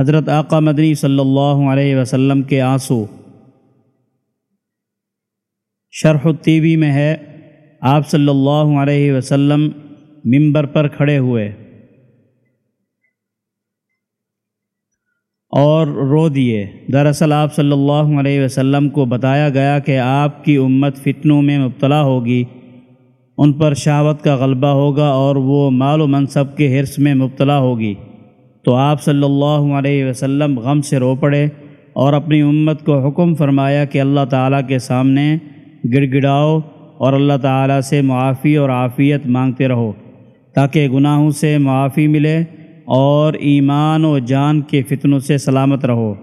حضرت آقا مدنی صلی اللہ علیہ وسلم کے آنسو۔ شرح الطیبی میں ہے، آپ صلی اللہ علیہ وسلم ممبر پر کھڑے ہوئے۔ اور رو دیے۔ دراصل آپ صلی اللہ علیہ وسلم کو بتایا گیا کہ آپ کی امت فتنوں میں مبتلا ہوگی۔ ان پر شہوت کا غلبہ ہوگا اور وہ مال و منصب کے حرص میں مبتلا ہوگی۔ تو آپ صلی اللہ علیہ وسلم غم سے رو پڑے اور اپنی امت کو حکم فرمایا کہ اللہ تعالیٰ کے سامنے گڑ گڑاؤ اور اللہ تعالیٰ سے معافی اور عافیت مانگتے رہو تاکہ گناہوں سے معافی ملے اور ایمان و جان کے فتنوں سے سلامت رہو۔